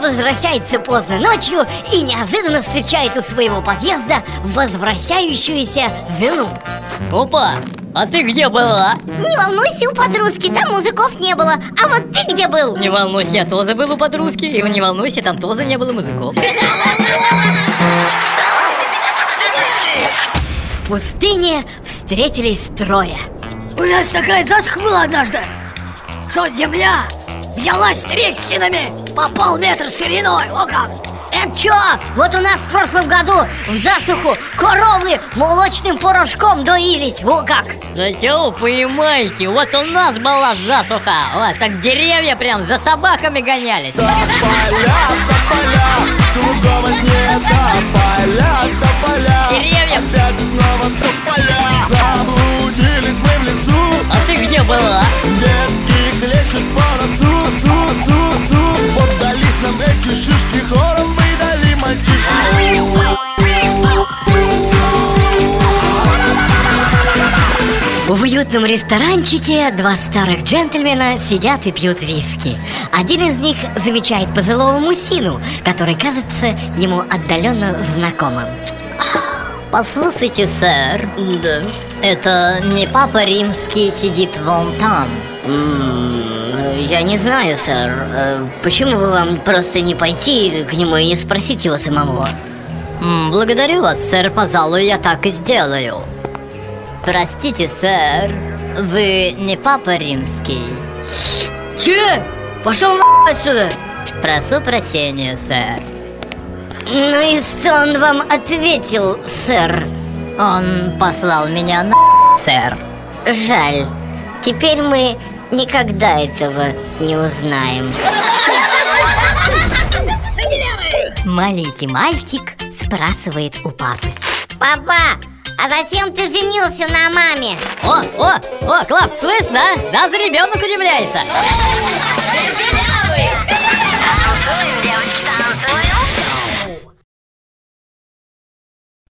возвращается поздно ночью и неожиданно встречает у своего подъезда возвращающуюся жену. Опа, а ты где была? Не волнуйся, у подружки, там музыков не было. А вот ты где был? Не волнуйся, я тоже был у подружки И не волнуйся, там тоже не было музыков В пустыне встретились трое. У нас такая засуха была однажды, что земля взялась трещинами по полметра шириной, о как! Это чё? Вот у нас в прошлом году в засуху коровы молочным порошком доились, во как! Да чё вы понимаете, вот у нас была засуха Вот так деревья прям за собаками гонялись До поля, до поля, другого нет До поля, до поля, Деревья. опять снова до В уютном ресторанчике два старых джентльмена сидят и пьют виски. Один из них замечает пожилого мужчину, который кажется ему отдаленно знакомым. Послушайте, сэр Да Это не папа римский сидит вон там Я не знаю, сэр. Э, Почему бы вам просто не пойти к нему и не спросить его самого? Благодарю вас, сэр, пожалуй, я так и сделаю Простите, сэр Вы не папа римский Че? Пошел на отсюда! Прошу прощения, сэр Ну и что он вам ответил, сэр? Он послал меня на сэр Жаль. Теперь мы никогда этого не узнаем. Маленький мальчик спрашивает у папы. Папа, а зачем ты женился на маме? О, о, о, Клав, слышь, да? Даже ребенок удивляется